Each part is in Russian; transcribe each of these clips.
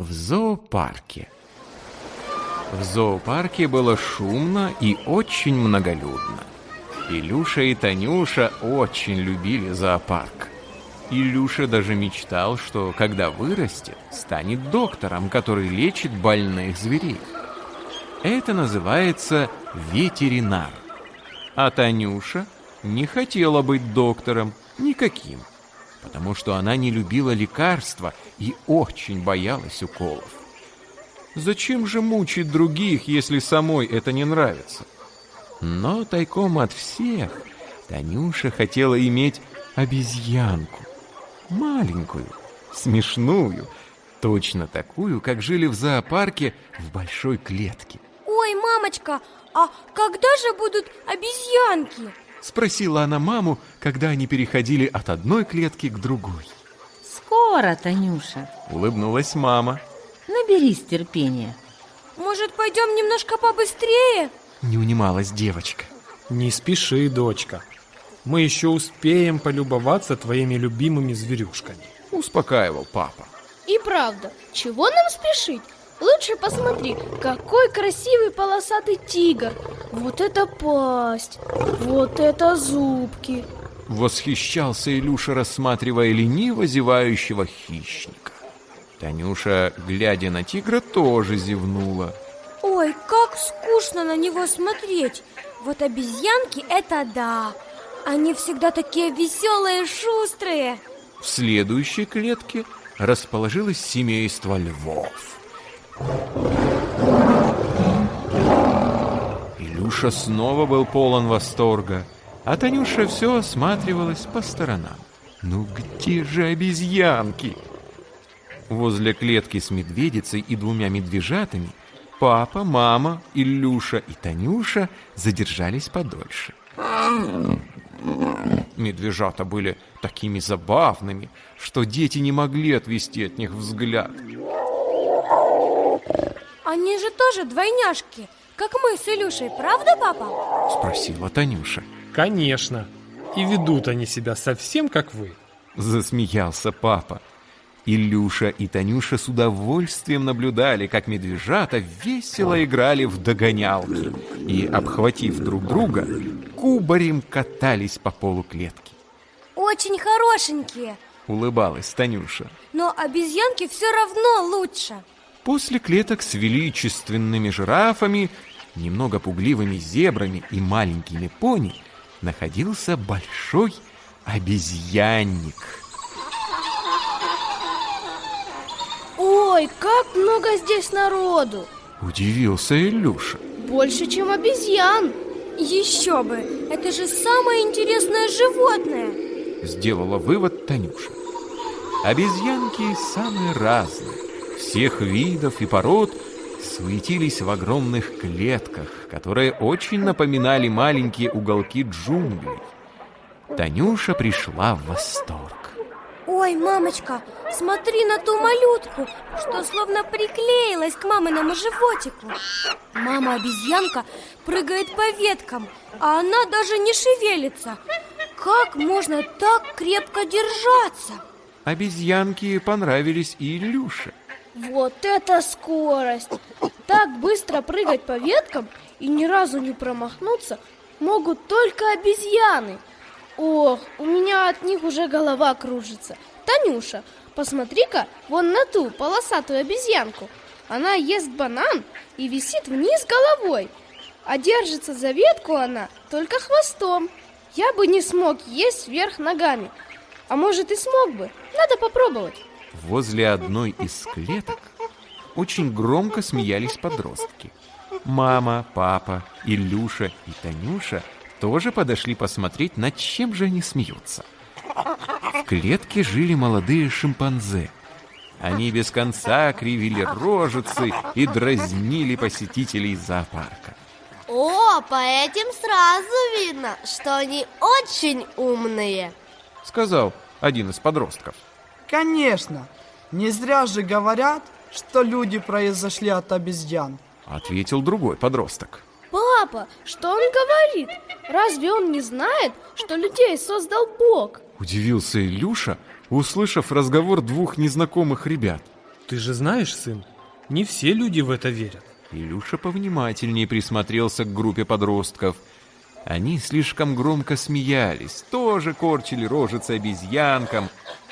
В зоопарке. В зоопарке было шумно и очень многолюдно. Илюша и Танюша очень любили зоопарк. Илюша даже мечтал, что когда вырастет, станет доктором, который лечит больных зверей. Это называется ветеринар. А Танюша не хотела быть доктором никаким потому что она не любила лекарства и очень боялась уколов. Зачем же мучить других, если самой это не нравится? Но тайком от всех Танюша хотела иметь обезьянку. Маленькую, смешную, точно такую, как жили в зоопарке в большой клетке. Ой, мамочка, а когда же будут обезьянки? Спросила она маму, когда они переходили от одной клетки к другой. Скоро, Танюша. Улыбнулась мама. Наберись терпения. Может, пойдем немножко побыстрее? Не унималась девочка. Не спеши, дочка. Мы еще успеем полюбоваться твоими любимыми зверюшками. Успокаивал папа. И правда, чего нам спешить? Лучше посмотри, какой красивый полосатый тигр. Вот это пасть, вот это зубки. Восхищался Илюша, рассматривая лениво зевающего хищника. Танюша, глядя на тигра, тоже зевнула. Ой, как скучно на него смотреть. Вот обезьянки — это да. Они всегда такие веселые, шустрые. В следующей клетке расположилось семейство львов. Илюша снова был полон восторга, а Танюша все осматривалась по сторонам. Ну где же обезьянки? Возле клетки с медведицей и двумя медвежатами папа, мама, Илюша и Танюша задержались подольше. Медвежата были такими забавными, что дети не могли отвести от них взгляд. Они же тоже двойняшки, как мы с Илюшей, правда, папа? Спросила Танюша. Конечно. И ведут они себя совсем как вы. Засмеялся папа. Илюша и Танюша с удовольствием наблюдали, как медвежата весело играли в догонялки и, обхватив друг друга, кубарем катались по полу клетки. Очень хорошенькие, улыбалась Танюша. Но обезьянки все равно лучше. После клеток с величественными жирафами, немного пугливыми зебрами и маленькими пони находился большой обезьянник. Ой, как много здесь народу! Удивился Илюша. Больше, чем обезьян. Еще бы! Это же самое интересное животное! Сделала вывод Танюша. Обезьянки самые разные всех видов и пород суетились в огромных клетках, которые очень напоминали маленькие уголки джунглей. Танюша пришла в восторг. Ой, мамочка, смотри на ту малютку, что словно приклеилась к маминому животику. Мама-обезьянка прыгает по веткам, а она даже не шевелится. Как можно так крепко держаться? Обезьянки понравились и Илюше. Вот это скорость! Так быстро прыгать по веткам и ни разу не промахнуться могут только обезьяны. Ох, у меня от них уже голова кружится. Танюша, посмотри-ка вон на ту полосатую обезьянку. Она ест банан и висит вниз головой, а держится за ветку она только хвостом. Я бы не смог есть вверх ногами, а может и смог бы. Надо попробовать. Возле одной из клеток очень громко смеялись подростки. Мама, папа, Илюша и Танюша тоже подошли посмотреть, над чем же они смеются. В клетке жили молодые шимпанзе. Они без конца кривили рожицы и дразнили посетителей зоопарка. О, по этим сразу видно, что они очень умные, сказал один из подростков. Конечно. Не зря же говорят, что люди произошли от обезьян. Ответил другой подросток. Папа, что он говорит? Разве он не знает, что людей создал Бог? Удивился Илюша, услышав разговор двух незнакомых ребят. Ты же знаешь, сын, не все люди в это верят. Илюша повнимательнее присмотрелся к группе подростков. Они слишком громко смеялись, тоже корчили рожицы обезьянкам,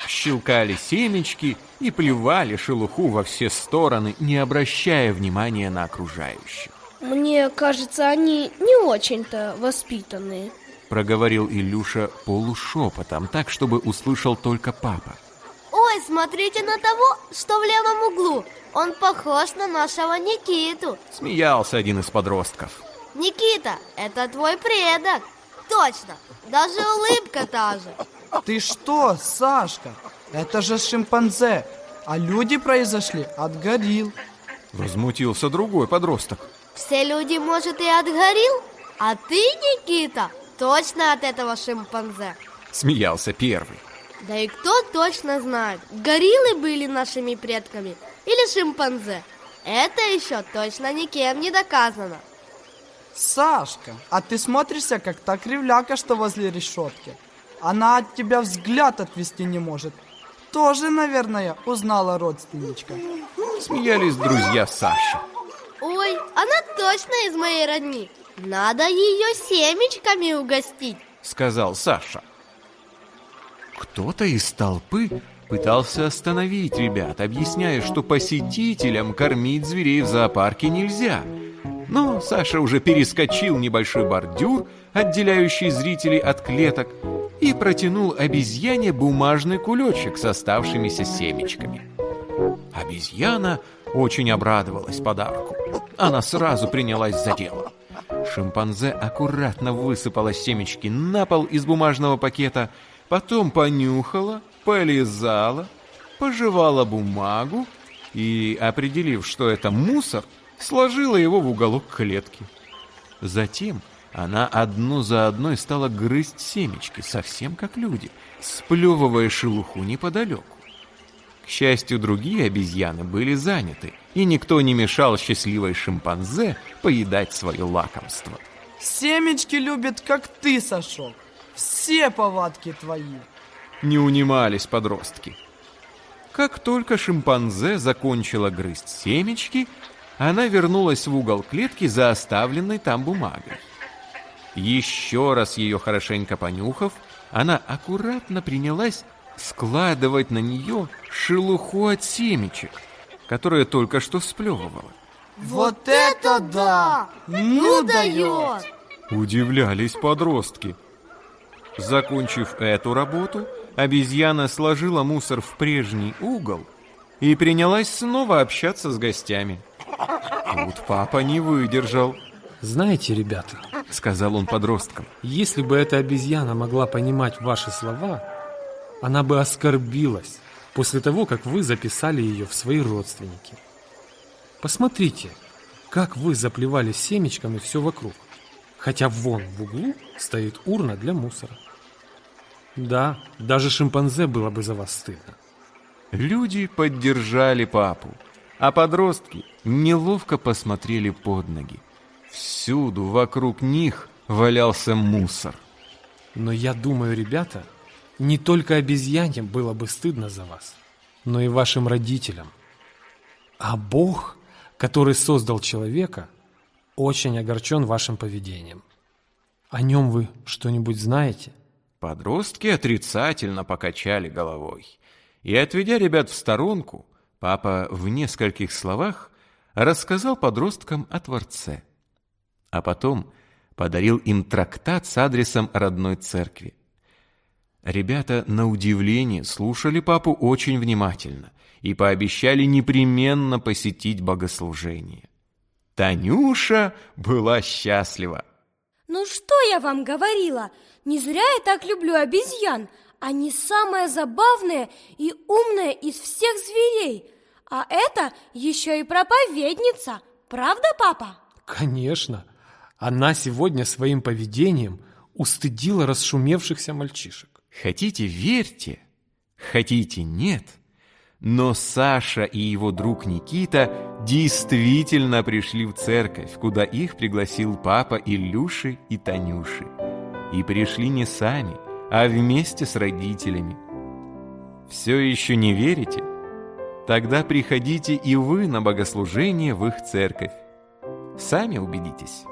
щелкали семечки и плевали шелуху во все стороны, не обращая внимания на окружающих. Мне кажется, они не очень-то воспитанные. Проговорил Илюша полушепотом, так, чтобы услышал только папа. Ой, смотрите на того, что в левом углу. Он похож на нашего Никиту. Смеялся один из подростков. Никита, это твой предок. Точно, даже улыбка та же. Ты что, Сашка? Это же шимпанзе, а люди произошли от горилл. Возмутился другой подросток. Все люди, может, и от горилл, а ты, Никита, точно от этого шимпанзе. Смеялся первый. Да и кто точно знает, гориллы были нашими предками или шимпанзе. Это еще точно никем не доказано. Сашка, а ты смотришься, как та кривляка, что возле решетки. Она от тебя взгляд отвести не может. Тоже, наверное, узнала родственничка. Смеялись друзья Саши. Ой, она точно из моей родни. Надо ее семечками угостить. Сказал Саша. Кто-то из толпы пытался остановить ребят, объясняя, что посетителям кормить зверей в зоопарке нельзя. Но Саша уже перескочил небольшой бордюр, отделяющий зрителей от клеток, и протянул обезьяне бумажный кулечек с оставшимися семечками. Обезьяна очень обрадовалась подарку. Она сразу принялась за дело. Шимпанзе аккуратно высыпала семечки на пол из бумажного пакета, потом понюхала, полизала, пожевала бумагу и, определив, что это мусор, сложила его в уголок клетки. Затем она одну за одной стала грызть семечки, совсем как люди, сплевывая шелуху неподалеку. К счастью, другие обезьяны были заняты, и никто не мешал счастливой шимпанзе поедать свое лакомство. Семечки любят, как ты, Сашок. Все повадки твои. Не унимались подростки. Как только шимпанзе закончила грызть семечки, она вернулась в угол клетки за оставленной там бумагой. Еще раз ее хорошенько понюхав, она аккуратно принялась складывать на нее шелуху от семечек, которые только что сплевывала. Вот это да! Ну дает! Удивлялись подростки. Закончив эту работу, обезьяна сложила мусор в прежний угол и принялась снова общаться с гостями. Тут папа не выдержал. Знаете, ребята, Сказал он подросткам. если бы эта обезьяна могла понимать ваши слова, она бы оскорбилась после того, как вы записали ее в свои родственники. Посмотрите, как вы заплевали семечками все вокруг, хотя вон в углу стоит урна для мусора. Да, даже шимпанзе было бы за вас стыдно. Люди поддержали папу, а подростки неловко посмотрели под ноги. Всюду вокруг них валялся мусор. Но я думаю, ребята, не только обезьяне было бы стыдно за вас, но и вашим родителям. А Бог, который создал человека, очень огорчен вашим поведением. О нем вы что-нибудь знаете? Подростки отрицательно покачали головой. И, отведя ребят в сторонку, папа в нескольких словах рассказал подросткам о Творце. А потом подарил им трактат с адресом родной церкви. Ребята, на удивление, слушали папу очень внимательно и пообещали непременно посетить богослужение. Танюша была счастлива. Ну что я вам говорила? Не зря я так люблю обезьян. Они самые забавные и умные из всех зверей. А это еще и проповедница. Правда, папа? Конечно. Она сегодня своим поведением устыдила расшумевшихся мальчишек. Хотите, верьте, хотите, нет. Но Саша и его друг Никита действительно пришли в церковь, куда их пригласил папа Илюши и Танюши. И пришли не сами, а вместе с родителями. Все еще не верите? Тогда приходите и вы на богослужение в их церковь. Сами убедитесь.